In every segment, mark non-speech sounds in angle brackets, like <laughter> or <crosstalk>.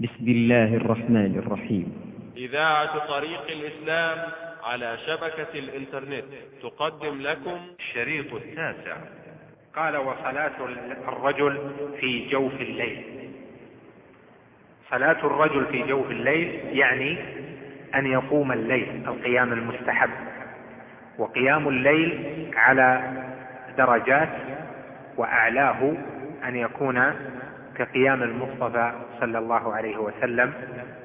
بسم الله الرحمن الرحيم. إذاعة طريق الإسلام على شبكة الإنترنت تقدم لكم الشريط التاسع. قال وصلاة الرجل في جوف الليل. صلاة الرجل في جوف الليل يعني أن يقوم الليل القيام المستحب. وقيام الليل على درجات وأعلاه أن يكون كقيام المصطفى صلى الله عليه وسلم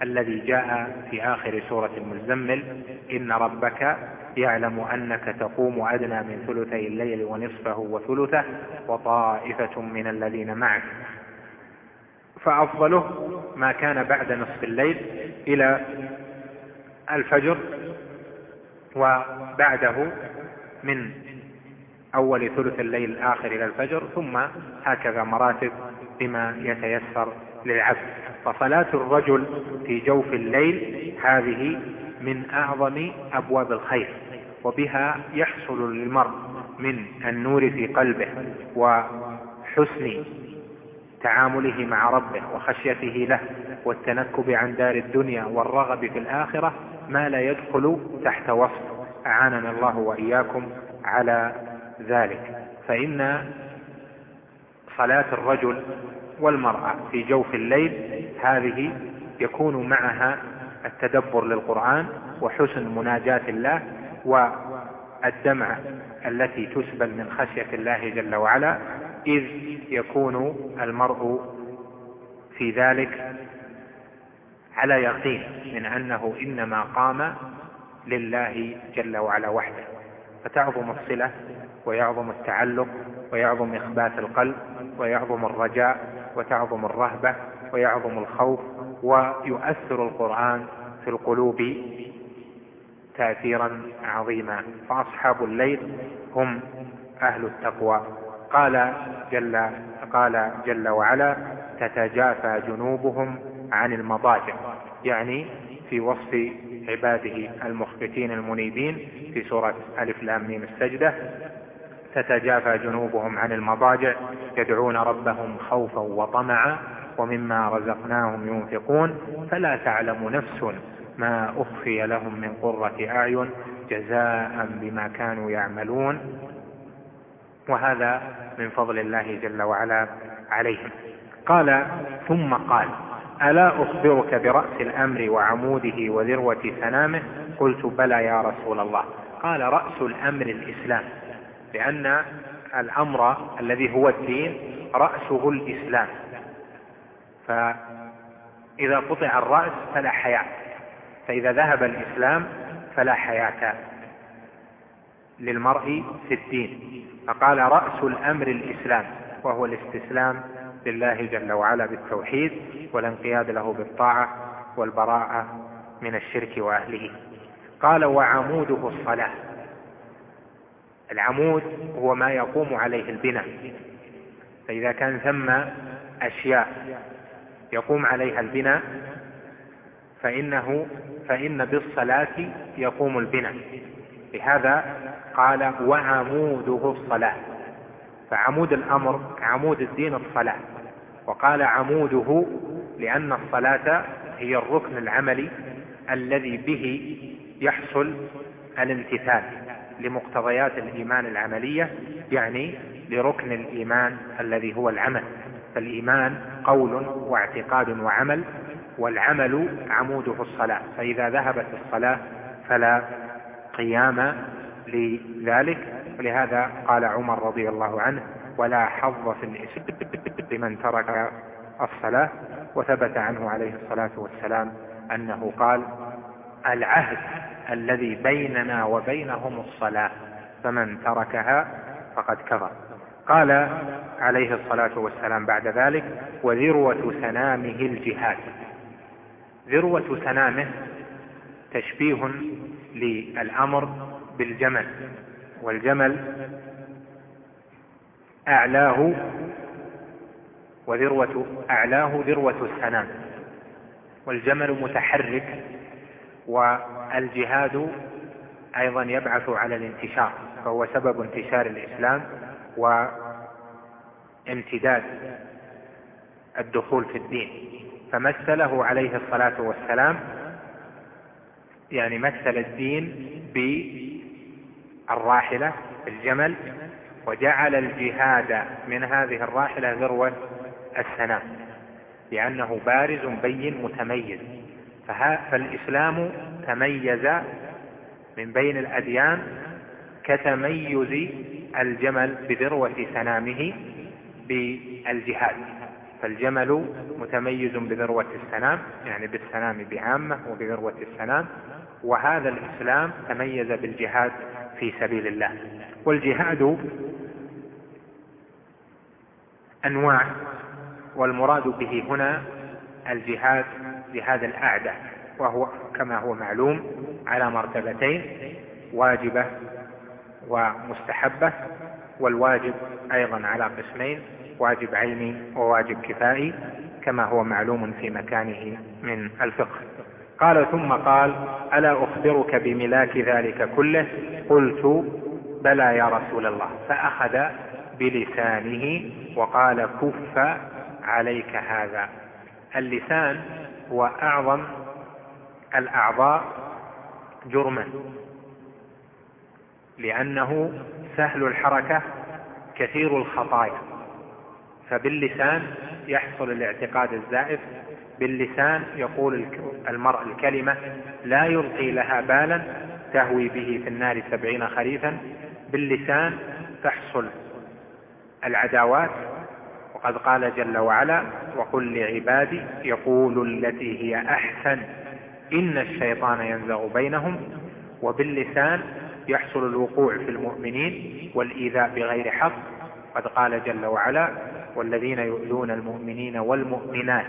الذي جاء في آخر سورة المزمل إن ربك يعلم أنك تقوم أدنى من ثلثي الليل ونصفه وثلثه وطائفة من الذين معك. فأفضله ما كان بعد نصف الليل إلى الفجر وبعده من أول ثلث الليل الآخر إلى الفجر ثم هكذا مراتب بما يتيسر للعبد. فصلاة الرجل في جوف الليل هذه من أعظم أبواب الخير وبها يحصل للمرء من النور في قلبه وحسن تعامله مع ربه وخشيته له والتنكب عن دار الدنيا والرغب في الآخرة ما لا يدخل تحت وصف أعاننا الله وإياكم على ذلك. فإن صلاة الرجل والمرأة في جوف الليل هذه يكون معها التدبر للقرآن وحسن مناجاة الله والدمعة التي تسبل من خشية الله جل وعلا إذ يكون المرء في ذلك على يقين من أنه إنما قام لله جل وعلا وحده. فتعظم الصلة ويعظم التعلق ويعظم إخبات القلب ويعظم الرجاء وتعظم الرهبة ويعظم الخوف ويؤثر القرآن في القلوب تأثيرا عظيما. فأصحاب الليل هم أهل التقوى. قال جل قال جل وعلا تتجافى جنوبهم عن المضاجع. يعني في وصف عباده المخبتين المنيبين في سورة ألف لام ميم السجدة تتجافى جنوبهم عن المضاجع يدعون ربهم خوفا وطمعا ومما رزقناهم ينفقون فلا تعلم نفس ما أخفي لهم من قرة أعين جزاء بما كانوا يعملون. وهذا من فضل الله جل وعلا عليهم. قال ثم قال ألا أخبرك برأس الأمر وعموده وذروة سنامه؟ قلت بلى يا رسول الله. قال رأس الأمر الإسلام. لأن الأمر الذي هو الدين رأسه الإسلام. فإذا قطع الرأس فلا حياة فإذا ذهب الإسلام فلا حياة للمرء في الدين. فقال رأس الأمر الإسلام وهو الاستسلام لله جل وعلا بالتوحيد والانقياد له بالطاعة والبراءة من الشرك وأهله. قال وعموده الصلاة. العمود هو ما يقوم عليه البناء. فإذا كان ثم أشياء يقوم عليها البناء فإنه فإن بالصلاة يقوم البناء. لهذا قال وعموده الصلاة. فعمود الأمر عمود الدين الصلاة. وقال عموده لأن الصلاة هي الركن العملي الذي به يحصل الامتثال. لمقتضيات الإيمان العملية يعني لركن الإيمان الذي هو العمل. فالإيمان قول واعتقاد وعمل والعمل عموده الصلاة. فإذا ذهبت الصلاة فلا قيام لذلك. ولهذا قال عمر رضي الله عنه ولا حظ في الإسلام لمن ترك الصلاة وثبت عنه عليه الصلاة والسلام أنه قال العهد الذي بيننا وبينهم الصلاة فمن تركها فقد كفر. قال عليه الصلاة والسلام بعد ذلك وذروة سنامه الجهاد. ذروة سنامه تشبيه للأمر بالجمل والجمل أعلاه وذروة أعلاه ذروة السنام. والجمل متحرك والجهاد أيضا يبعث على الانتشار فهو سبب انتشار الإسلام وامتداد الدخول في الدين. فمثله عليه الصلاة والسلام يعني مثل الدين بالراحلة الجمل وجعل الجهاد من هذه الراحلة ذروة السنام لأنه بارز بين متميز. فالإسلام تميز من بين الأديان كتميز الجمل بذروة سنامه بالجهاد. فالجمل متميز بذروة السنام يعني بالسنام بعامة وبذروة السنام وهذا الإسلام تميز بالجهاد في سبيل الله. والجهاد أنواع والمراد به هنا الجهاد جهاد الأعداء. وهو كما هو معلوم على مرتبتين واجبة ومستحبة والواجب أيضا على قسمين واجب عيني وواجب كفائي كما هو معلوم في مكانه من الفقه. قال ثم قال ألا أخبرك بملاك ذلك كله؟ قلت بلى يا رسول الله. فأخذ بلسانه وقال كف عليك هذا. اللسان هو أعظم الأعضاء جرما لأنه سهل الحركة كثير الخطايا. فباللسان يحصل الاعتقاد الزائف باللسان يقول المرء الكلمة لا يلقي لها بالا تهوي به في النار سبعين خريفا. باللسان تحصل العداوات وقد قال جل وعلا وقل لعبادي يقول التي هي أحسن. إن الشيطان ينزغ بينهم وباللسان يحصل الوقوع في المؤمنين والإيذاء بغير حق. قد قال جل وعلا والذين يؤذون المؤمنين والمؤمنات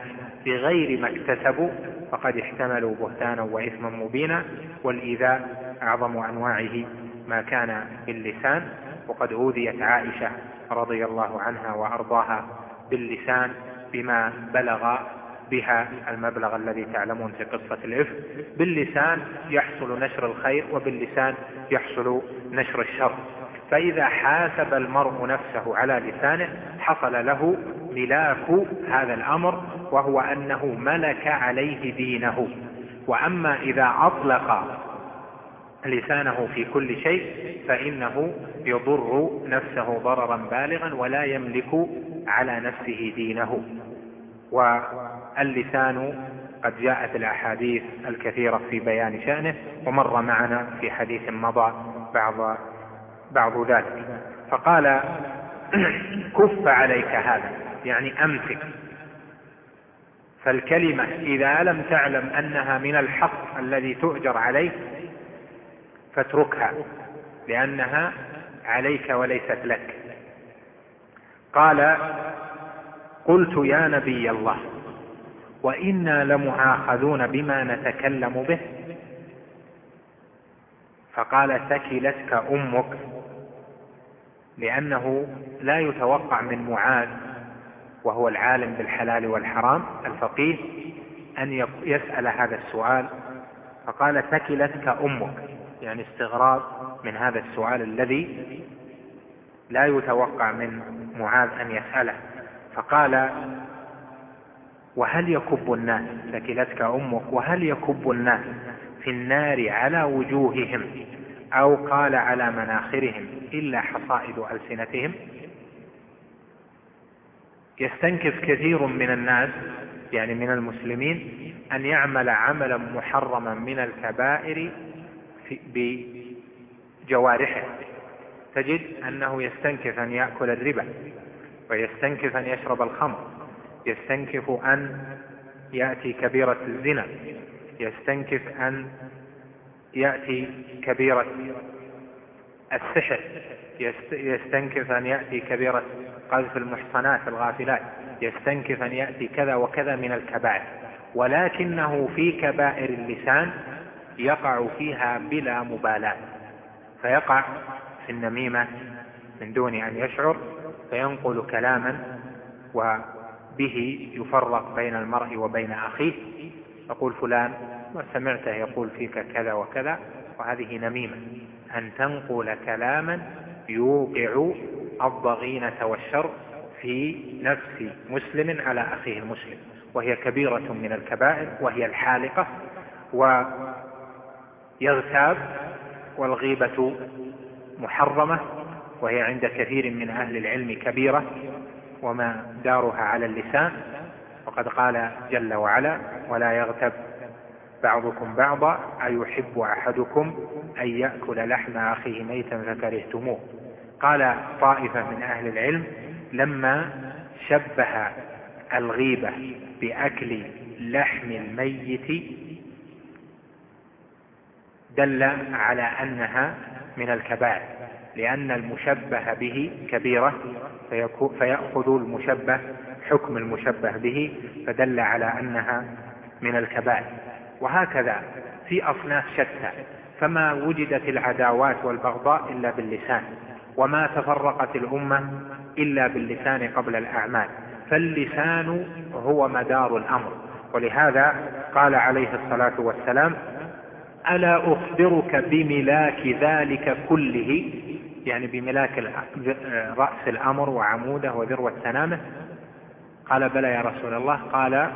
بغير ما اكتسبوا فقد احتملوا بهتانا وإثما مبينا والإيذاء أعظم أنواعه ما كان باللسان. وقد أوذيت عائشة رضي الله عنها وأرضاها باللسان بما بلغ بها المبلغ الذي تعلمون في قصة الإفك باللسان يحصل نشر الخير وباللسان يحصل نشر الشر. فإذا حاسب المرء نفسه على لسانه حصل له ملاك هذا الأمر وهو أنه ملك عليه دينه. وأما إذا أطلق لسانه في كل شيء فإنه يضر نفسه ضررا بالغا ولا يملك على نفسه دينه. واللسان قد جاءت الأحاديث الكثيرة في بيان شأنه ومر معنا في حديث مضى بعض بعض ذلك. فقال <clears throat> كف عليك هذا يعني أمسك. فالكلمة إذا لم تعلم أنها من الحق الذي تؤجر عليه فاتركها لأنها عليك وليست لك. قال قلت يا نبي الله وإنا لمعاخذون بما نتكلم به. فقال ثكلتك أمك لأنه لا يتوقع من معاذ وهو العالم بالحلال والحرام الفقيه أن يسأل هذا السؤال. فقال ثكلتك أمك يعني استغراب من هذا السؤال الذي لا يتوقع من معاذ أن يسأله. فقال وهل يكب الناس؟ ثكلتك أمك وهل يكب الناس؟ في النار على وجوههم أو قال على مناخرهم إلا حصائد ألسنتهم؟ يستنكف كثير من الناس يعني من المسلمين أن يعمل عملا محرما من الكبائر بجوارحه. تجد أنه يستنكف أن يأكل الربا ويستنكف أن يشرب الخمر. يستنكف أن يأتي كبيرة الزنا. يستنكف أن يأتي كبيرة السحر. يستنكف أن يأتي كبيرة قذف المحصنات الغافلات. يستنكف أن يأتي كذا وكذا من الكبائر. ولكنه في كبائر اللسان يقع فيها بلا مبالاة. فيقع في النميمة من دون أن يشعر فينقل كلاما وبه يفرق بين المرء وبين أخيه. يقول فلان وسمعته يقول فيك كذا وكذا وهذه نميمة. أن تنقل كلاما يوقع الضغينة والشر في نفس مسلم على أخيه المسلم. وهي كبيرة من الكبائر وهي الحالقة ويغتاب والغيبة محرمة وهي عند كثير من أهل العلم كبيرة. وما دارها على اللسان وقد قال جل وعلا ولا يغتب بعضكم بعضا أيحب أحدكم أن يأكل لحم أخيه ميتا فكرهتموه. قال طائفة من أهل العلم لما شبه الغيبة بأكل لحم الميت دل على أنها من الكبائر. لأن المشبه به كبيرة فيأخذ المشبه حكم المشبه به فدل على أنها من الكبائر. وهكذا في أصناف شتى فما وجدت العداوات والبغضاء إلا باللسان وما تفرقت الأمة إلا باللسان قبل الأعمال. فاللسان هو مدار الأمر. ولهذا قال عليه الصلاة والسلام ألا أخبرك بملاك ذلك كله يعني بملاك رأس الأمر وعموده وذروة سنامه. قال بلى يا رسول الله. قال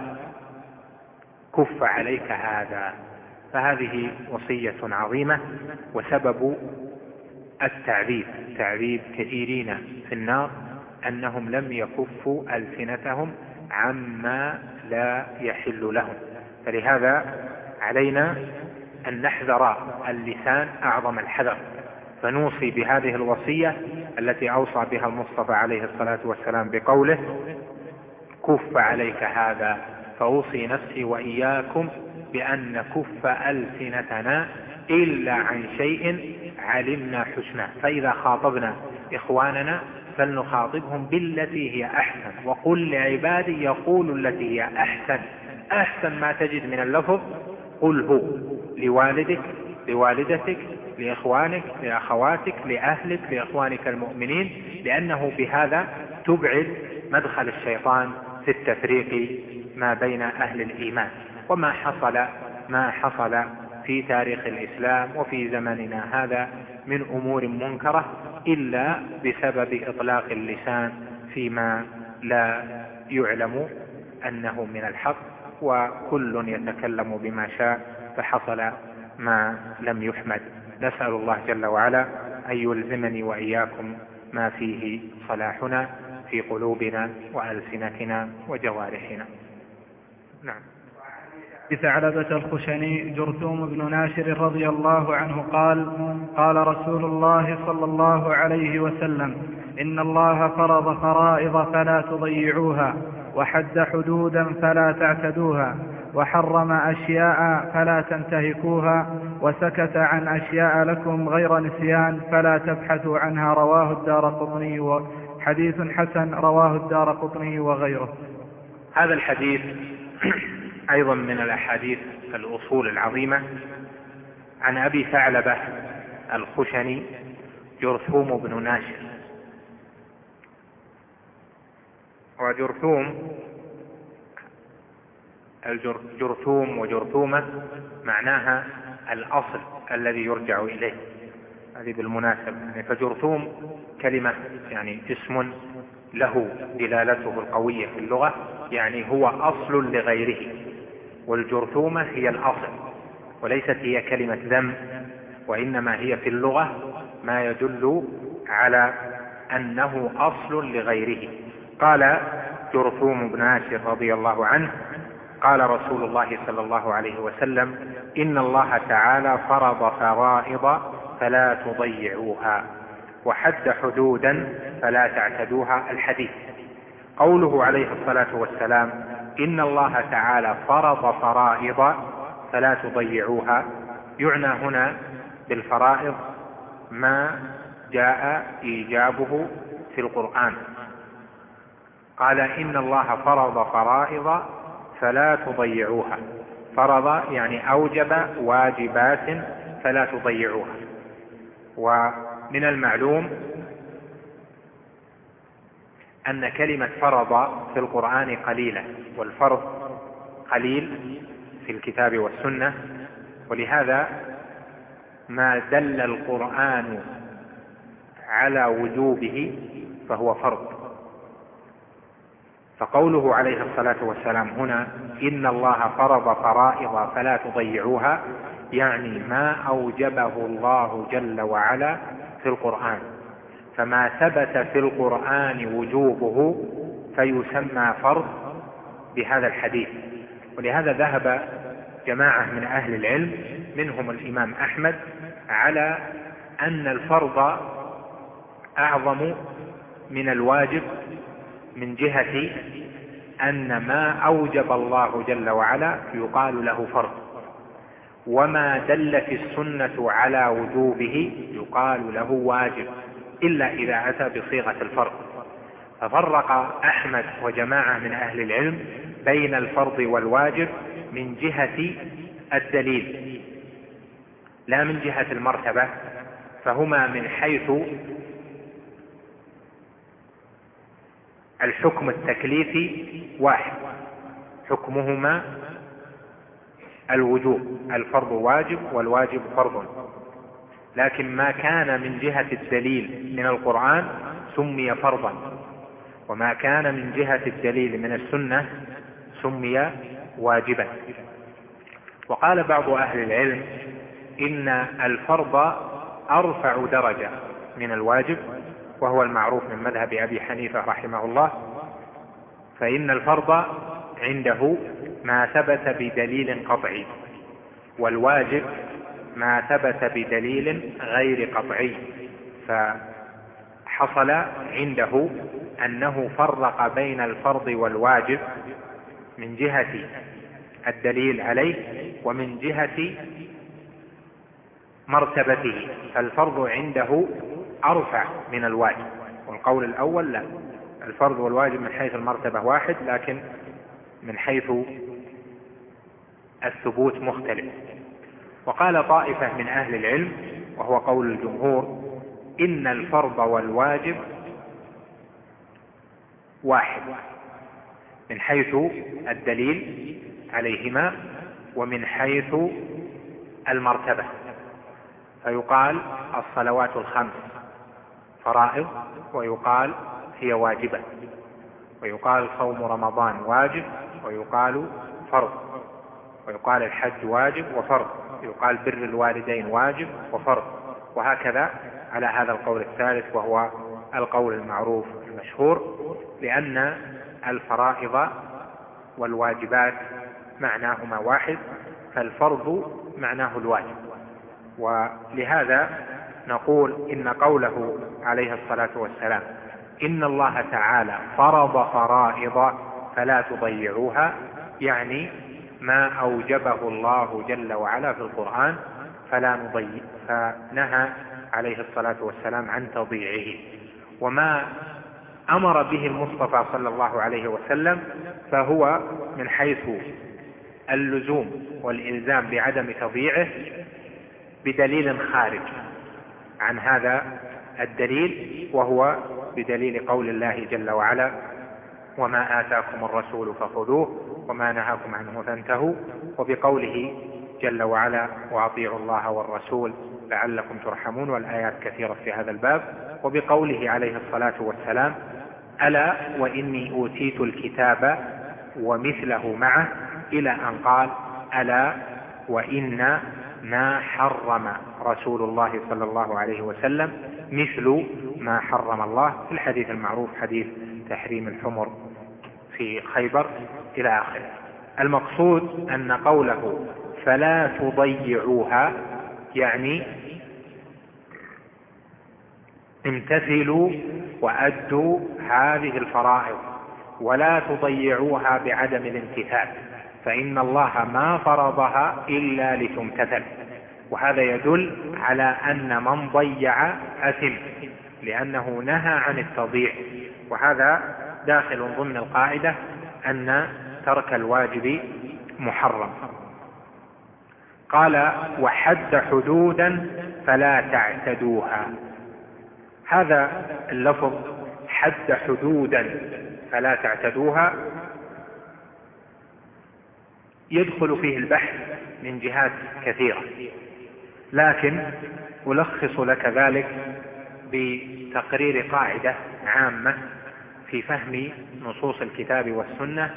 كف عليك هذا. فهذه وصية عظيمة وسبب التعذيب. تعذيب كثيرين في النار. أنهم لم يكفوا ألسنتهم عما لا يحل لهم. فلهذا علينا أن نحذر اللسان أعظم الحذر. فنوصي بهذه الوصية التي أوصى بها المصطفى عليه الصلاة والسلام بقوله كف عليك هذا فأوصي نفسي وإياكم بأن نكف ألسنتنا إلا عن شيء علمنا حسنه. فإذا خاطبنا إخواننا فلنخاطبهم بالتي هي أحسن. وقل لعبادي يقول التي هي أحسن. أحسن ما تجد من اللفظ قل هو لوالدك لوالدتك لإخوانك لأخواتك لأهلك لإخوانك المؤمنين لأنه بهذا تبعد مدخل الشيطان في التفريق ما بين أهل الإيمان وما حصل ما حصل في تاريخ الإسلام وفي زمننا هذا من أمور منكرة إلا بسبب إطلاق اللسان فيما لا يعلم أنه من الحق وكل يتكلم بما شاء فحصل ما لم يحمد. نسأل الله جل وعلا أن يلزمني وإياكم ما فيه صلاحنا في قلوبنا وألسنتنا وجوارحنا. نعم. بثعلبة الخشني جرثوم بن ناشر رضي الله عنه قال قال رسول الله صلى الله عليه وسلم إن الله فرض فرائض فلا تضيعوها وحد حدودا فلا تعتدوها وحرم أشياء فلا تنتهكوها وسكت عن أشياء لكم غير نسيان فلا تبحثوا عنها رواه الدار قطني حديث حسن رواه الدار قطني وغيره. هذا الحديث أيضا من الأحاديث الأصول العظيمة. عن أبي ثعلبة الخشني جرثوم بن ناشر. وجرثوم الجرثوم وجرثومة معناها الأصل الذي يرجع إليه. هذه بالمناسبة يعني فجرثوم كلمة يعني اسم له دلالته القوية في اللغة يعني هو أصل لغيره والجرثومة هي الأصل وليست هي كلمة ذم وإنما هي في اللغة ما يدل على أنه أصل لغيره. قال جرثوم بن عاشر رضي الله عنه قال رسول الله صلى الله عليه وسلم إن الله تعالى فرض فرائض فلا تضيعوها وحد حدودا فلا تعتدوها الحديث. قوله عليه الصلاة والسلام إن الله تعالى فرض فرائض فلا تضيعوها يعنى هنا بالفرائض ما جاء إيجابه في القرآن. قال إن الله فرض فرائض فلا تضيعوها. فرض يعني أوجب واجبات فلا تضيعوها. ومن المعلوم أن كلمة فرض في القرآن قليلة والفرض قليل في الكتاب والسنة. ولهذا ما دل القرآن على وجوبه فهو فرض. فقوله عليه الصلاة والسلام هنا إن الله فرض فرائض فلا تضيعوها يعني ما أوجبه الله جل وعلا في القرآن. فما ثبت في القرآن وجوبه فيسمى فرض بهذا الحديث. ولهذا ذهب جماعة من أهل العلم منهم الإمام أحمد على أن الفرض أعظم من الواجب من جهة أن ما أوجب الله جل وعلا يقال له فرض. وما دلت السنة على وجوبه يقال له واجب إلا إذا أتى بصيغة الفرض. ففرق أحمد وجماعة من أهل العلم بين الفرض والواجب من جهة الدليل. لا من جهة المرتبة فهما من حيث الحكم التكليفي واحد. حكمهما الوجوب الفرض واجب والواجب فرض. لكن ما كان من جهة الدليل من القرآن سمي فرضا. وما كان من جهة الدليل من السنة سمي واجبا. وقال بعض أهل العلم إن الفرض أرفع درجة من الواجب وهو المعروف من مذهب أبي حنيفة رحمه الله فإن الفرض عنده ما ثبت بدليل قطعي والواجب ما ثبت بدليل غير قطعي فحصل عنده أنه فرق بين الفرض والواجب من جهة الدليل عليه ومن جهة مرتبته فالفرض عنده أرفع من الواجب. والقول الأول لا. الفرض والواجب من حيث المرتبة واحد لكن من حيث الثبوت مختلف. وقال طائفة من أهل العلم وهو قول الجمهور إن الفرض والواجب واحد. من حيث الدليل عليهما ومن حيث المرتبة. فيقال الصلوات الخمس. فرائض ويقال هي واجبة. ويقال صوم رمضان واجب ويقال فرض. ويقال الحج واجب وفرض. يقال بر الوالدين واجب وفرض. وهكذا على هذا القول الثالث وهو القول المعروف المشهور لأن الفرائض والواجبات معناهما واحد فالفرض معناه الواجب. ولهذا نقول إن قوله عليه الصلاة والسلام إن الله تعالى فرض فرائض فلا تضيعوها يعني ما أوجبه الله جل وعلا في القرآن فلا نضيع فنهى عليه الصلاة والسلام عن تضييعه. وما أمر به المصطفى صلى الله عليه وسلم فهو من حيث اللزوم والإلزام بعدم تضييعه بدليل خارج. عن هذا الدليل وهو بدليل قول الله جل وعلا وما آتاكم الرسول فخذوه وما نهاكم عنه فانتهوا. وبقوله جل وعلا وأطيعوا الله والرسول لعلكم ترحمون والآيات كثيرة في هذا الباب. وبقوله عليه الصلاة والسلام ألا وإني أوتيت الكتاب ومثله معه إلى أن قال ألا وإن ما حرم رسول الله صلى الله عليه وسلم مثل ما حرم الله في الحديث المعروف حديث تحريم الحمر في خيبر إلى آخره. المقصود أن قوله فلا تضيعوها يعني امتثلوا وأدوا هذه الفرائض ولا تضيعوها بعدم الامتثال فإن الله ما فرضها إلا لتمتثل. وهذا يدل على أن من ضيع أثم لأنه نهى عن التضييع. وهذا داخل ضمن القاعدة أن ترك الواجب محرم. قال وحد حدودا فلا تعتدوها. هذا اللفظ حد حدودا فلا تعتدوها يدخل فيه البحث من جهات كثيرة. لكن ألخص لك ذلك بتقرير قاعدة عامة في فهم نصوص الكتاب والسنة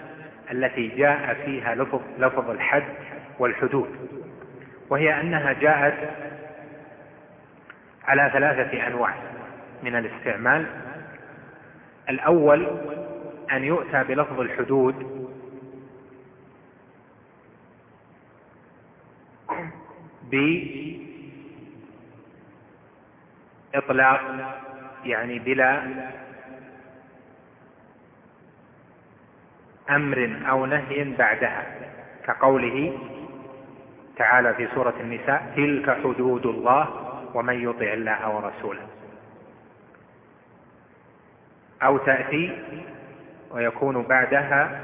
التي جاء فيها لفظ, لفظ الحد والحدود. وهي أنها جاءت على ثلاثة أنواع من الاستعمال. الأول أن يؤتى بلفظ الحدود بإطلاق يعني بلا أمر أو نهي بعدها كقوله تعالى في سورة النساء تلك حدود الله ومن يطع الله ورسوله. أو تأتي ويكون بعدها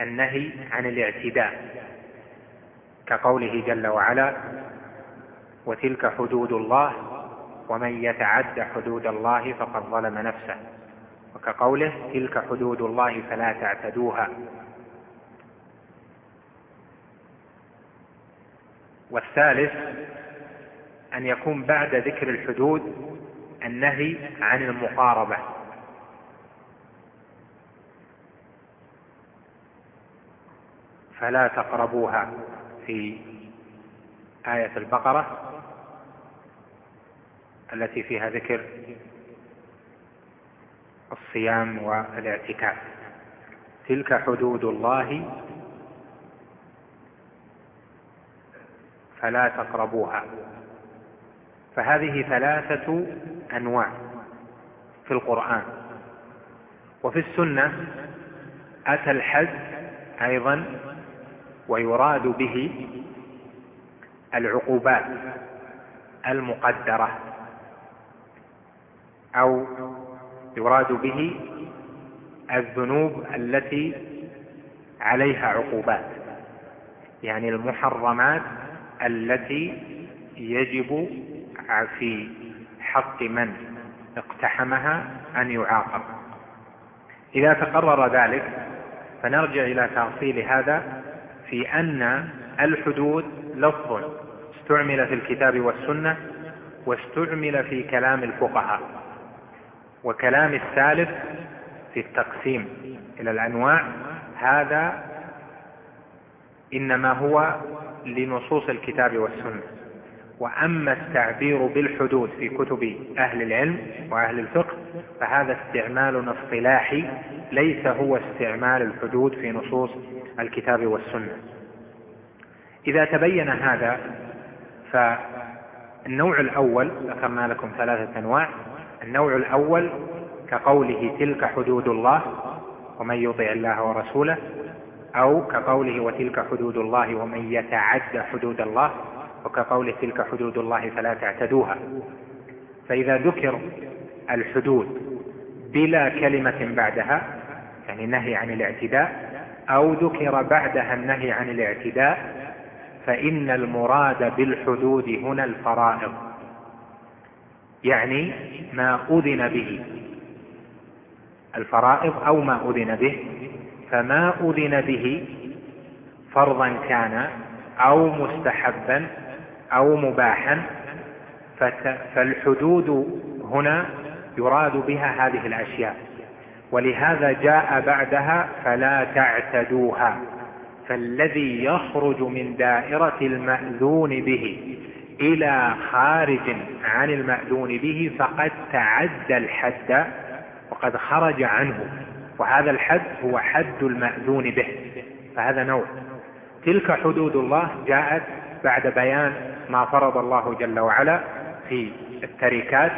النهي عن الاعتداء كقوله جل وعلا وتلك حدود الله ومن يتعد حدود الله فقد ظلم نفسه. وكقوله تلك حدود الله فلا تعتدوها. والثالث أن يكون بعد ذكر الحدود النهي عن المقاربة. فلا تقربوها. في آية البقرة التي فيها ذكر الصيام والاعتكاف. تلك حدود الله فلا تقربوها. فهذه ثلاثة أنواع في القرآن. وفي السنة أتى الحد أيضا ويراد به العقوبات المقدرة. أو يراد به الذنوب التي عليها عقوبات يعني المحرمات التي يجب في حق من اقتحمها أن يعاقب. إذا تقرر ذلك فنرجع إلى تأصيل هذا في أن الحدود لفظ استعمل في الكتاب والسنة واستعمل في كلام الفقهاء. وكلام السالف في التقسيم إلى الأنواع. هذا إنما هو لنصوص الكتاب والسنة. وأما التعبير بالحدود في كتب أهل العلم وأهل الفقه فهذا استعمال اصطلاحي ليس هو استعمال الحدود في نصوص الكتاب والسنة. إذا تبين هذا فالنوع الأول ذكرنا لكم ثلاثة أنواع النوع الأول كقوله تلك حدود الله ومن يطع الله ورسوله أو كقوله وتلك حدود الله ومن يتعد حدود الله وكقوله تلك حدود الله فلا تعتدوها. فإذا ذكر الحدود بلا كلمة بعدها يعني نهي عن الاعتداء أو ذكر بعدها النهي عن الاعتداء فإن المراد بالحدود هنا الفرائض. يعني ما أذن به. الفرائض أو ما أذن به. فما أذن به فرضا كان أو مستحبا أو مباحا. فالحدود هنا يراد بها هذه الأشياء. ولهذا جاء بعدها فلا تعتدوها. فالذي يخرج من دائرة المأذون به إلى خارج عن المأذون به فقد تعدى الحد وقد خرج عنه وهذا الحد هو حد المأذون به فهذا نوع. تلك حدود الله جاءت بعد بيان ما فرض الله جل وعلا في التركات.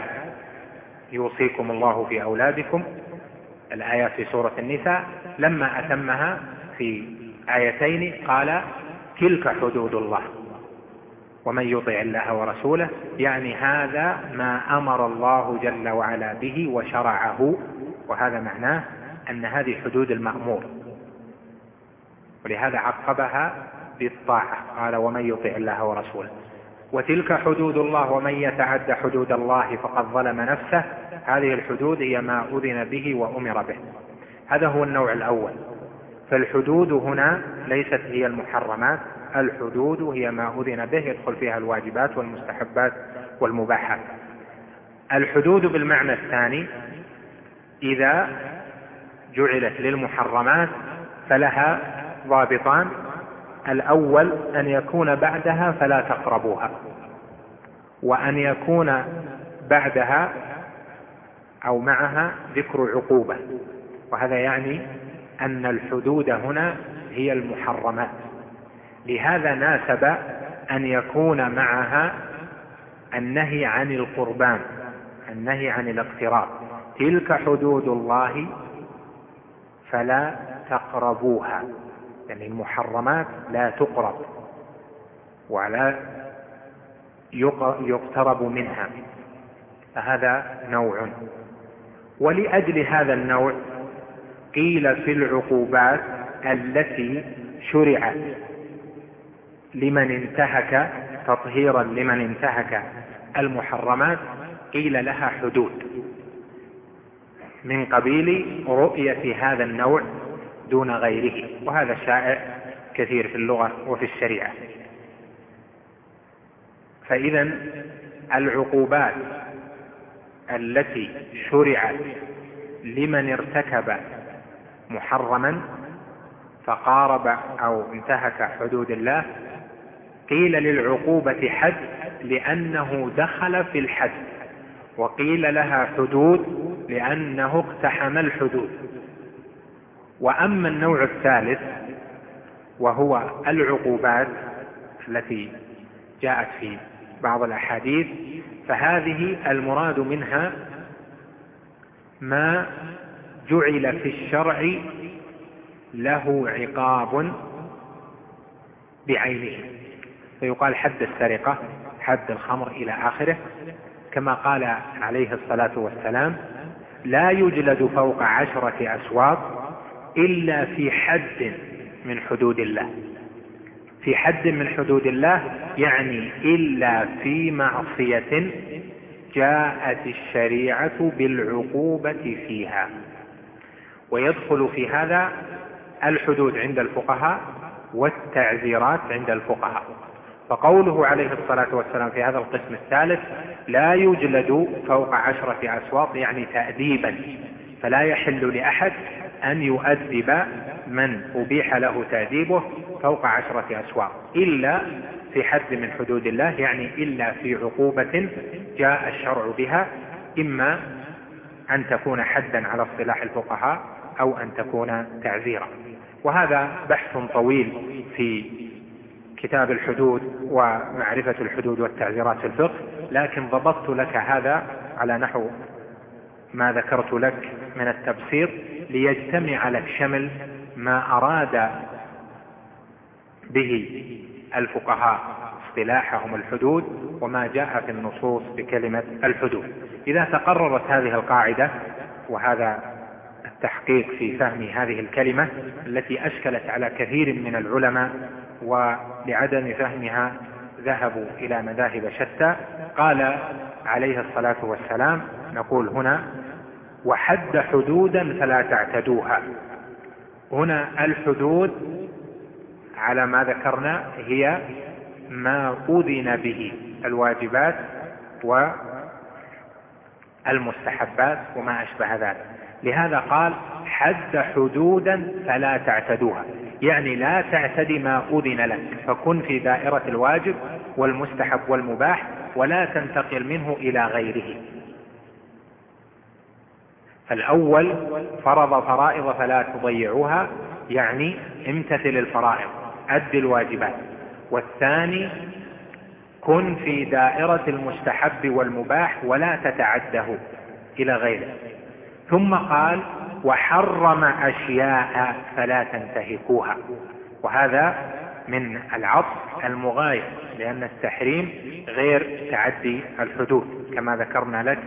يوصيكم الله في أولادكم. الآيات في سورة النساء. لما أتمها في آيتين قال تلك حدود الله. ومن يطع الله ورسوله يعني هذا ما أمر الله جل وعلا به وشرعه وهذا معناه أن هذه حدود المأمور. ولهذا عقبها بالطاعة قال ومن يطع الله ورسوله وتلك حدود الله ومن يتعد حدود الله فقد ظلم نفسه هذه الحدود هي ما أذن به وأمر به. هذا هو النوع الأول. فالحدود هنا ليست هي المحرمات الحدود هي ما أذن به يدخل فيها الواجبات والمستحبات والمباحات. الحدود بالمعنى الثاني إذا جعلت للمحرمات فلها ضابطان الأول أن يكون بعدها فلا تقربوها وأن يكون بعدها أو معها ذكر عقوبة وهذا يعني أن الحدود هنا هي المحرمات. لهذا ناسب أن يكون معها النهي عن القربان النهي عن الاقتراب. تلك حدود الله فلا تقربوها يعني المحرمات لا تقرب ولا يقترب منها فهذا نوع. ولأجل هذا النوع قيل في العقوبات التي شرعت لمن انتهك تطهيرا لمن انتهك المحرمات قيل لها حدود. من قبيل رؤية هذا النوع دون غيره وهذا شائع كثير في اللغة وفي الشريعة. فإذا العقوبات التي شرعت لمن ارتكب محرما فقارب أو انتهك حدود الله قيل للعقوبة حد لأنه دخل في الحد وقيل لها حدود لأنه اقتحم الحدود. وأما النوع الثالث وهو العقوبات التي جاءت في بعض الأحاديث فهذه المراد منها ما جعل في الشرع له عقاب بعينه. فيقال حد السرقة حد الخمر إلى آخره. كما قال عليه الصلاة والسلام لا يجلد فوق عشرة أسواق إلا في حد من حدود الله. في حد من حدود الله يعني إلا في معصية جاءت الشريعة بالعقوبة فيها. ويدخل في هذا الحدود عند الفقهاء والتعزيرات عند الفقهاء. فقوله عليه الصلاة والسلام في هذا القسم الثالث لا يجلد فوق عشرة أسواط يعني تأديبا فلا يحل لأحد أن يؤدب من أبيح له تأديبه فوق عشرة أسواق إلا في حد من حدود الله يعني إلا في عقوبة جاء الشرع بها إما أن تكون حدا على اصطلاح الفقهاء أو أن تكون تعزيرا. وهذا بحث طويل في كتاب الحدود ومعرفة الحدود والتعزيرات في الفقه لكن ضبطت لك هذا على نحو ما ذكرت لك من التبسيط ليجتمع لك شمل ما أراد به الفقهاء اصطلاحهم الحدود وما جاء في النصوص بكلمة الحدود. إذا تقررت هذه القاعدة وهذا التحقيق في فهم هذه الكلمة التي أشكلت على كثير من العلماء ولعدم فهمها ذهبوا إلى مذاهب شتى. قال عليه الصلاة والسلام نقول هنا وحد حدودا فلا تعتدوها. هنا الحدود على ما ذكرنا هي ما أذن به الواجبات والمستحبات وما أشبه ذلك. لهذا قال حد حدودا فلا تعتدوها. يعني لا تعتدي ما أذن لك فكن في دائرة الواجب والمستحب والمباح ولا تنتقل منه إلى غيره. فالأول فرض فرائض فلا تضيعوها يعني امتثل الفرائض أد الواجبات. والثاني كن في دائرة المستحب والمباح ولا تتعده إلى غيره. ثم قال وحرم أشياء فلا تنتهكوها. وهذا من العطف المغاير لأن التحريم غير تعدي الحدود كما ذكرنا لك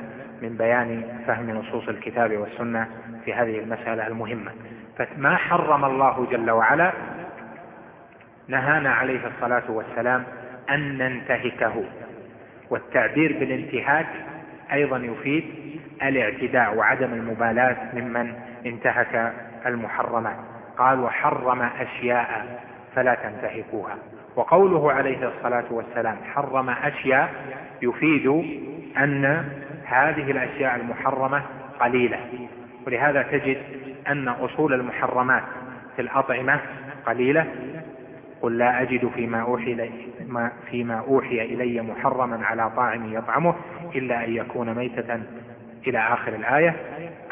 من بيان فهم نصوص الكتاب والسنة في هذه المسألة المهمة. فما حرم الله جل وعلا؟ نهانا عليه الصلاة والسلام أن ننتهكه. والتعبير بالانتهاك أيضا يفيد الاعتداء وعدم المبالاة ممن انتهك المحرمات. قال وحرم أشياء فلا تنتهكوها. وقوله عليه الصلاة والسلام حرم أشياء يفيد أن هذه الأشياء المحرمة قليلة. ولهذا تجد أن أصول المحرمات في الأطعمة قليلة. قل لا أجد فيما أوحي إلي ما فيما أوحي إلي محرما على طاعم يطعمه. إلا أن يكون ميتة إلى آخر الآية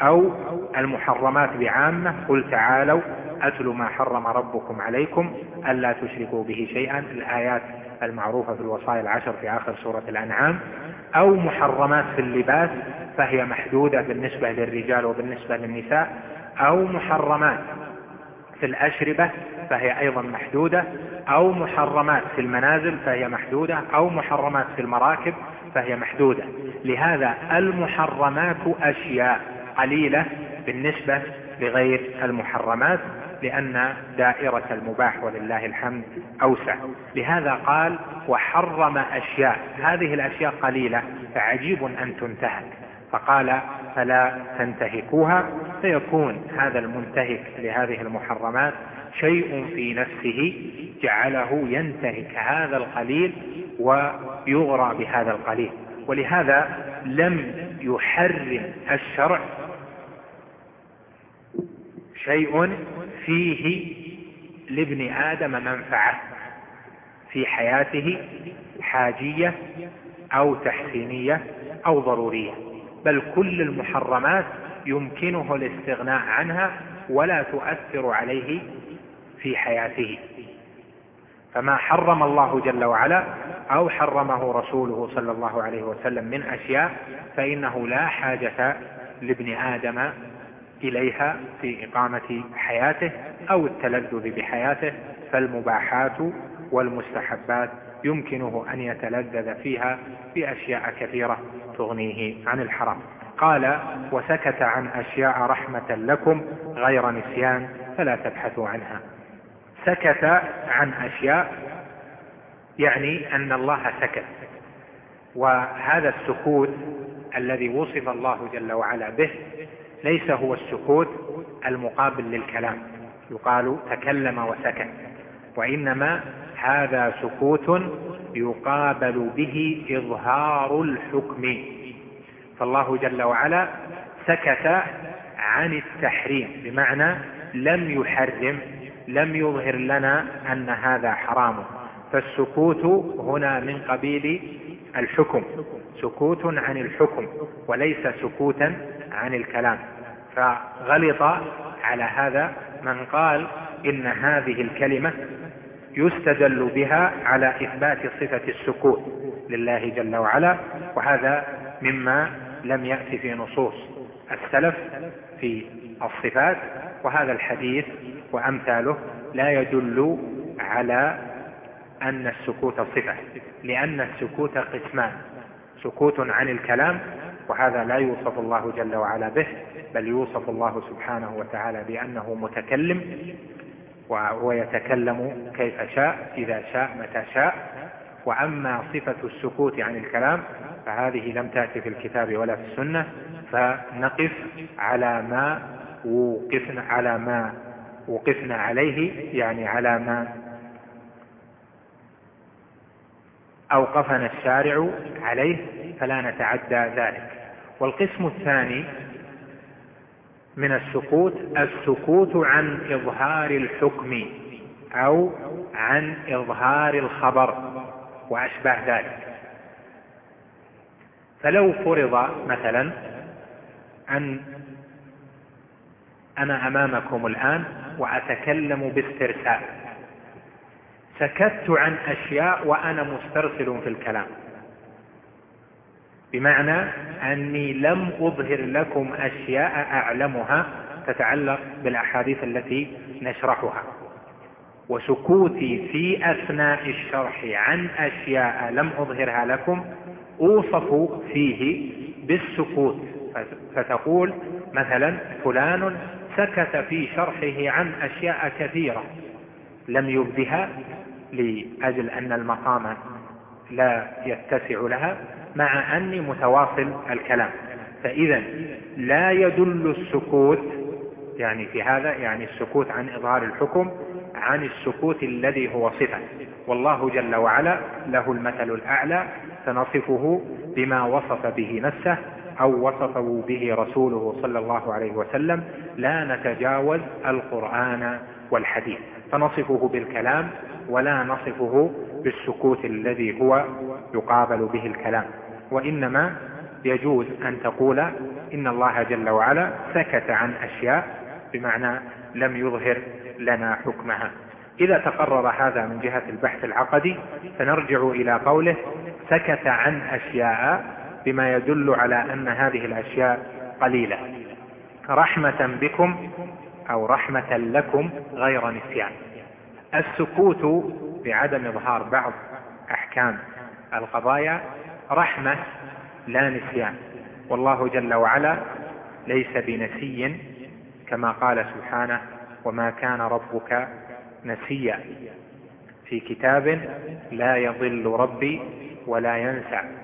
أو المحرمات بعامة قل تعالوا أتل ما حرم ربكم عليكم ألا تشركوا به شيئا الآيات المعروفة في الوصايا العشر في آخر سورة الأنعام أو محرمات في اللباس فهي محدودة بالنسبة للرجال وبالنسبة للنساء أو محرمات في الأشربة فهي أيضا محدودة أو محرمات في المنازل فهي محدودة أو محرمات في المراكب فهي محدودة. لهذا المحرمات أشياء قليلة بالنسبة لغير المحرمات لأن دائرة المباح ولله الحمد أوسع. لهذا قال وحرم أشياء. هذه الأشياء قليلة فعجيب أن تنتهك. فقال فلا تنتهكوها. فيكون هذا المنتهك لهذه المحرمات شيء في نفسه جعله ينتهك هذا القليل ويغرى بهذا القليل. ولهذا لم يحرم الشرع شيء فيه لابن آدم منفعة في حياته حاجية أو تحسينية أو ضرورية. بل كل المحرمات يمكنه الاستغناء عنها ولا تؤثر عليه في حياته. فما حرم الله جل وعلا أو حرمه رسوله صلى الله عليه وسلم من أشياء فإنه لا حاجة لابن آدم إليها في إقامة حياته أو التلذذ بحياته فالمباحات والمستحبات يمكنه أن يتلذذ فيها بأشياء كثيرة تغنيه عن الحرام. قال وسكت عن أشياء رحمة لكم غير نسيان فلا تبحثوا عنها. سكت عن أشياء يعني أن الله سكت. وهذا السكوت الذي وصف الله جل وعلا به ليس هو السكوت المقابل للكلام. يقال تكلم وسكت. وإنما هذا سكوت يقابل به إظهار الحكم. فالله جل وعلا سكت عن التحريم بمعنى لم يحرم لم يظهر لنا أن هذا حرام. فالسكوت هنا من قبيل الحكم. سكوت عن الحكم وليس سكوتا عن الكلام. فغلط على هذا من قال إن هذه الكلمة يستدل بها على إثبات صفة السكوت لله جل وعلا وهذا مما لم يأتي في نصوص السلف في الصفات وهذا الحديث وأمثاله لا يدل على أن السكوت صفة لأن السكوت قسمان سكوت عن الكلام وهذا لا يوصف الله جل وعلا به بل يوصف الله سبحانه وتعالى بأنه متكلم وهو يتكلم كيف شاء إذا شاء متى شاء. وأما صفة السكوت عن الكلام فهذه لم تأتي في الكتاب ولا في السنة فنقف على ما وقفنا على ما وقفنا عليه يعني على ما أوقفنا الشارع عليه فلا نتعدى ذلك. والقسم الثاني من السكوت السكوت عن إظهار الحكم أو عن إظهار الخبر وأشباه ذلك. فلو فرض مثلا أن أنا أمامكم الآن وأتكلم باسترسال. سكت عن أشياء وأنا مسترسل في الكلام. بمعنى أني لم أظهر لكم أشياء أعلمها تتعلق بالأحاديث التي نشرحها. وسكوتي في أثناء الشرح عن أشياء لم أظهرها لكم أوصف فيه بالسكوت. فتقول مثلا فلان سكت في شرحه عن أشياء كثيرة لم يبدها لأجل أن المقام لا يتسع لها مع أني متواصل الكلام. فإذا لا يدل السكوت يعني في هذا يعني السكوت عن إظهار الحكم عن السكوت الذي هو صفة. والله جل وعلا له المثل الأعلى فنصفه بما وصف به نفسه أو وصفه به رسوله صلى الله عليه وسلم لا نتجاوز القرآن والحديث. فنصفه بالكلام ولا نصفه بالسكوت الذي هو يقابل به الكلام. وإنما يجوز أن تقول إن الله جل وعلا سكت عن أشياء بمعنى لم يظهر لنا حكمها. إذا تقرر هذا من جهة البحث العقدي فنرجع إلى قوله سكت عن أشياء بما يدل على أن هذه الأشياء قليلة. رحمة بكم أو رحمة لكم غير نسيان. السكوت بعدم إظهار بعض أحكام القضايا رحمة لا نسيان. والله جل وعلا ليس بنسي كما قال سبحانه وما كان ربك نسيا. في كتاب لا يضل ربي ولا ينسى.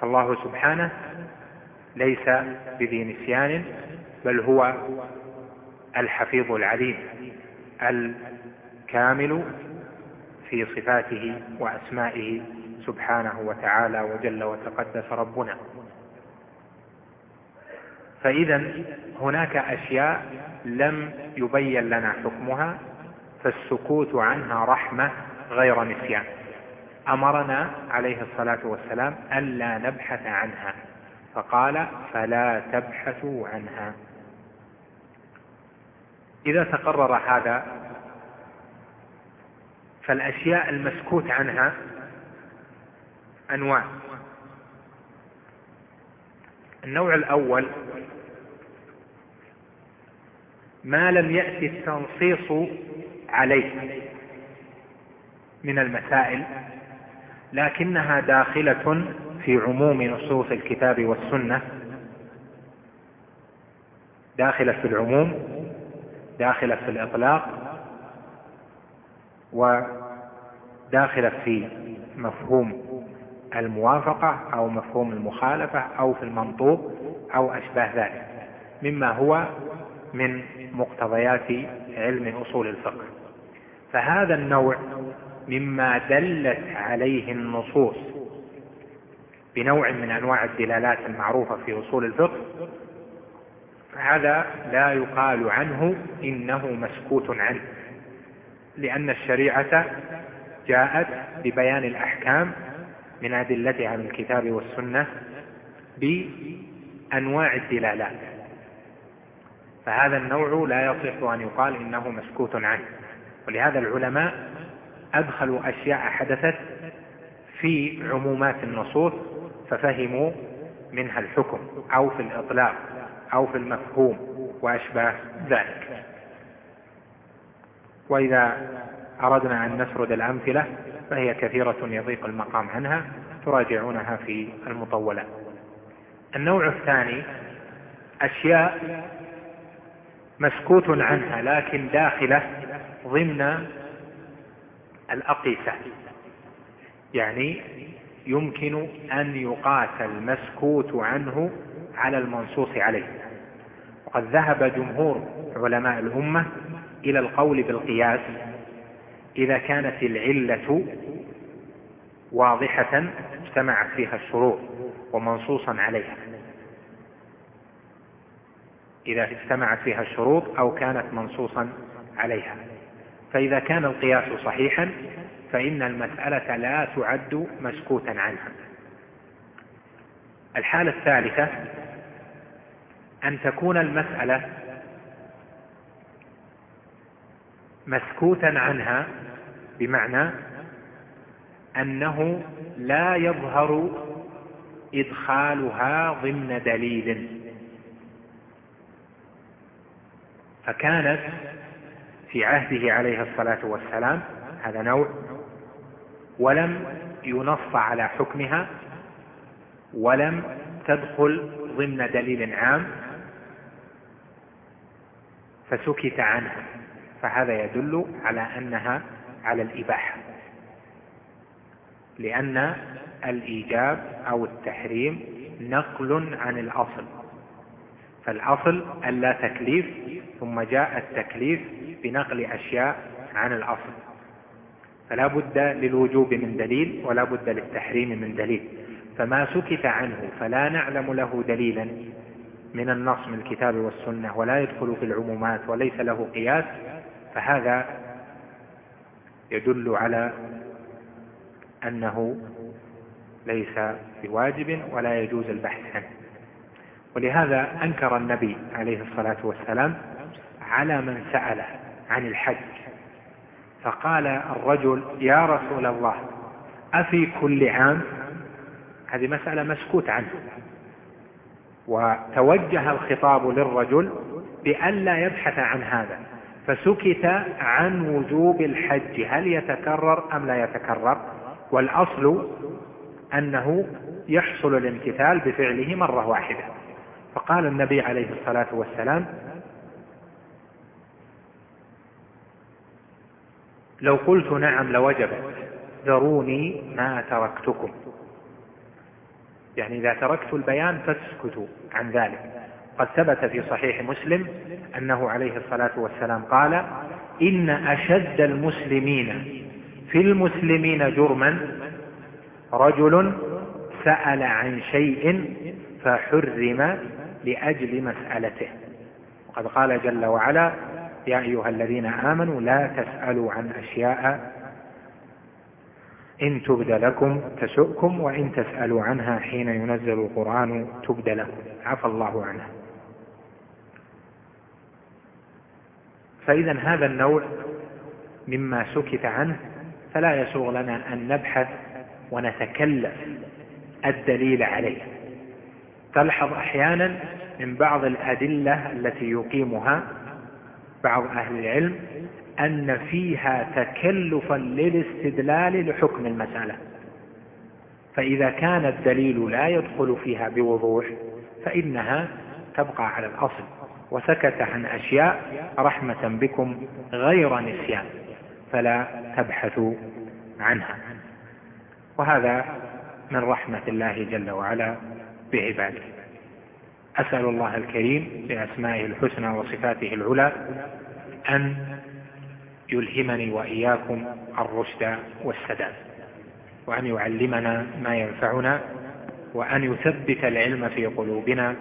فالله سبحانه ليس بذي نسيان بل هو الحفيظ العليم الكامل في صفاته وأسمائه سبحانه وتعالى وجل وتقدس ربنا. فإذا هناك أشياء لم يبين لنا حكمها فالسكوت عنها رحمة غير نسيان. أمرنا عليه الصلاة والسلام ألا نبحث عنها. فقال فلا تبحثوا عنها. إذا تقرر هذا فالأشياء المسكوت عنها أنواع. النوع الأول ما لم يأتي التنصيص عليه من المسائل. لكنها داخلة في عموم نصوص الكتاب والسنة. داخلة في العموم داخلة في الإطلاق وداخلة في مفهوم الموافقة أو مفهوم المخالفة أو في المنطوق أو أشباه ذلك مما هو من مقتضيات علم أصول الفقه. فهذا النوع مما دلت عليه النصوص بنوع من أنواع الدلالات المعروفة في أصول الفقه فهذا لا يقال عنه إنه مسكوت عنه لأن الشريعة جاءت ببيان الأحكام من ادلتها من الكتاب والسنة بأنواع الدلالات فهذا النوع لا يصح أن يقال إنه مسكوت عنه ولهذا العلماء أدخلوا أشياء حدثت في عمومات النصوص ففهموا منها الحكم أو في الإطلاق أو في المفهوم وأشباه ذلك. وإذا أردنا أن نسرد الأمثلة فهي كثيرة يضيق المقام عنها تراجعونها في المطولات النوع الثاني أشياء مسكوت عنها لكن داخلة ضمن الأقيسة. يعني يمكن أن يقاس المسكوت عنه على المنصوص عليه. وقد ذهب جمهور علماء الأمة إلى القول بالقياس إذا كانت العلة واضحة اجتمعت فيها الشروط ومنصوصا عليها. إذا اجتمعت فيها الشروط أو كانت منصوصا عليها. فإذا كان القياس صحيحا فإن المسألة لا تعد مسكوتا عنها. الحالة الثالثة أن تكون المسألة مسكوتا عنها بمعنى أنه لا يظهر إدخالها ضمن دليل. فكانت في عهده عليه الصلاة والسلام هذا نوع ولم ينص على حكمها ولم تدخل ضمن دليل عام فسكت عنها فهذا يدل على أنها على الإباحة لأن الإيجاب أو التحريم نقل عن الأصل فالأصل ألا تكليف ثم جاء التكليف بنقل أشياء عن الأصل. فلا بد للوجوب من دليل ولا بد للتحريم من دليل. فما سكت عنه فلا نعلم له دليلا من النص من الكتاب والسنة ولا يدخل في العمومات وليس له قياس. فهذا يدل على أنه ليس بواجب ولا يجوز البحث عنه. ولهذا أنكر النبي عليه الصلاة والسلام على من سأله. عن الحج. فقال الرجل يا رسول الله أفي كل عام؟ هذه مسألة مسكوت عنه. وتوجه الخطاب للرجل بألا يبحث عن هذا. فسكت عن وجوب الحج هل يتكرر أم لا يتكرر؟ والأصل أنه يحصل الامتثال بفعله مرة واحدة. فقال النبي عليه الصلاة والسلام لو قلت نعم لوجبت ذروني ما تركتكم. يعني إذا تركت البيان فاسكتوا عن ذلك. قد ثبت في صحيح مسلم أنه عليه الصلاة والسلام قال إن أشد المسلمين في المسلمين جرما رجل سأل عن شيء فحرم لأجل مسألته. وقد قال جل وعلا يا أيها الذين آمنوا لا تسألوا عن أشياء إن تبد لكم تسؤكم وإن تسألوا عنها حين ينزل القرآن تبد لكم. عفى الله عنها فإذا هذا النوع مما سكت عنه فلا يسوغ لنا أن نبحث ونتكلف الدليل عليه. تلحظ أحيانا من بعض الأدلة التي يقيمها بعض أهل العلم أن فيها تكلفا للاستدلال لحكم المسألة. فإذا كان الدليل لا يدخل فيها بوضوح فإنها تبقى على الأصل. وسكت عن أشياء رحمة بكم غير نسيان فلا تبحثوا عنها. وهذا من رحمة الله جل وعلا بعباده. أسأل الله الكريم بأسمائه الحسنى وصفاته العلى أن يلهمني وإياكم الرشد والسداد وأن يعلمنا ما ينفعنا وأن يثبت العلم في قلوبنا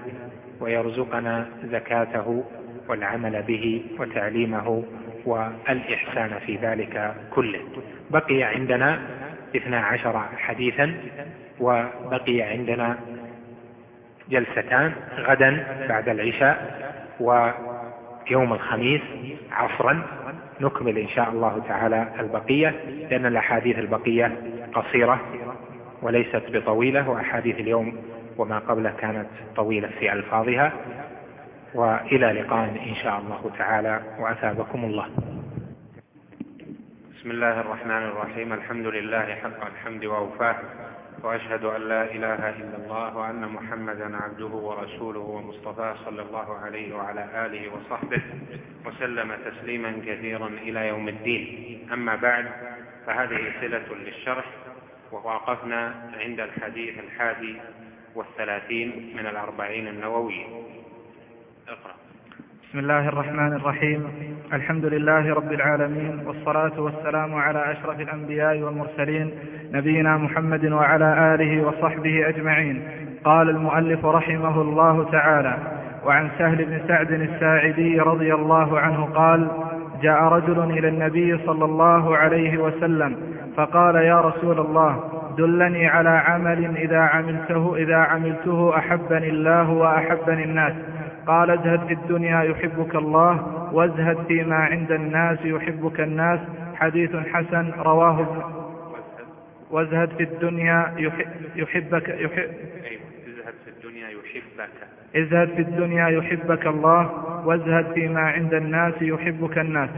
ويرزقنا زكاته والعمل به وتعليمه والإحسان في ذلك كله. بقي عندنا اثنا عشر حديثا وبقي عندنا جلستان غدا بعد العشاء ويوم الخميس عصرا. نكمل إن شاء الله تعالى البقية لأن الأحاديث البقية قصيرة وليست بطويلة وأحاديث اليوم وما قبله كانت طويلة في ألفاظها. وإلى لقاء إن شاء الله تعالى وأثابكم الله. بسم الله الرحمن الرحيم. الحمد لله حق الحمد وأوفاه وأشهد أن لا إله إلا الله وأن محمدا عبده ورسوله ومصطفاه صلى الله عليه وعلى آله وصحبه وسلم تسليما كثيرا إلى يوم الدين. أما بعد فهذه صلة للشرح ووقفنا عند الحديث الحادي والثلاثين من الأربعين النووية اقرأ. بسم الله الرحمن الرحيم. الحمد لله رب العالمين والصلاة والسلام على أشرف الأنبياء والمرسلين نبينا محمد وعلى آله وصحبه أجمعين. قال المؤلف رحمه الله تعالى وعن سهل بن سعد الساعدي رضي الله عنه قال جاء رجل إلى النبي صلى الله عليه وسلم فقال يا رسول الله دلني على عمل إذا عملته إذا عملته أحبني الله وأحبني الناس. قال ازهد في الدنيا يحبك الله وازهد فيما عند الناس يحبك الناس. حديث حسن رواه وازهد في الدنيا يحبك يحب ازهد في الدنيا يحبك. ازهد في الدنيا يحبك الله وازهد فيما عند الناس يحبك الناس.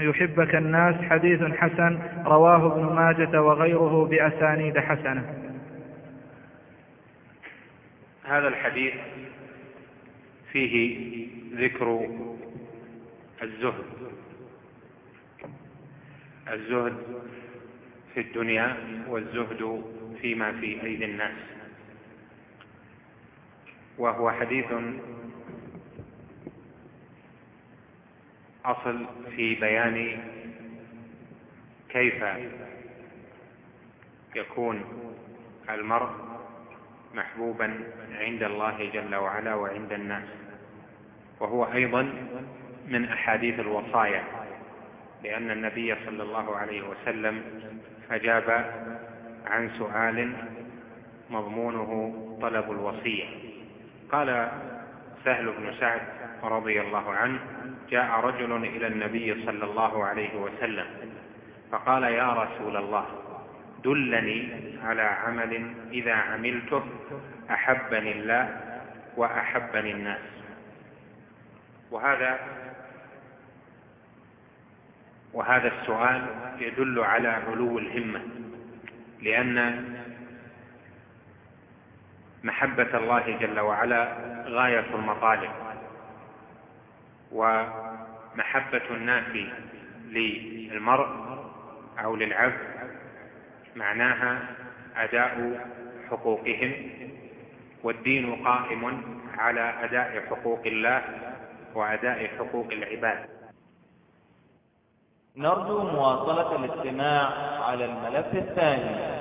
يحبك الناس. حديث حسن رواه ابن ماجة وغيره بأسانيد حسنة. هذا الحديث فيه ذكر الزهد. الزهد في الدنيا والزهد فيما في أيدي الناس. وهو حديث أصل في بيان كيف يكون المرء محبوبا عند الله جل وعلا وعند الناس. وهو أيضا من أحاديث الوصايا لأن النبي صلى الله عليه وسلم أجاب عن سؤال مضمونه طلب الوصية. قال سهل بن سعد رضي الله عنه جاء رجل إلى النبي صلى الله عليه وسلم فقال يا رسول الله دلني على عمل إذا عملته أحبني الله وأحبني الناس. وهذا وهذا السؤال يدل على علو الهمة لأن محبة الله جل وعلا غاية المطالب ومحبة الناس للمرء أو للعبد معناها أداء حقوقهم والدين قائم على أداء حقوق الله وأداء حقوق العباد. نرجو مواصلة الاستماع على الملف الثاني.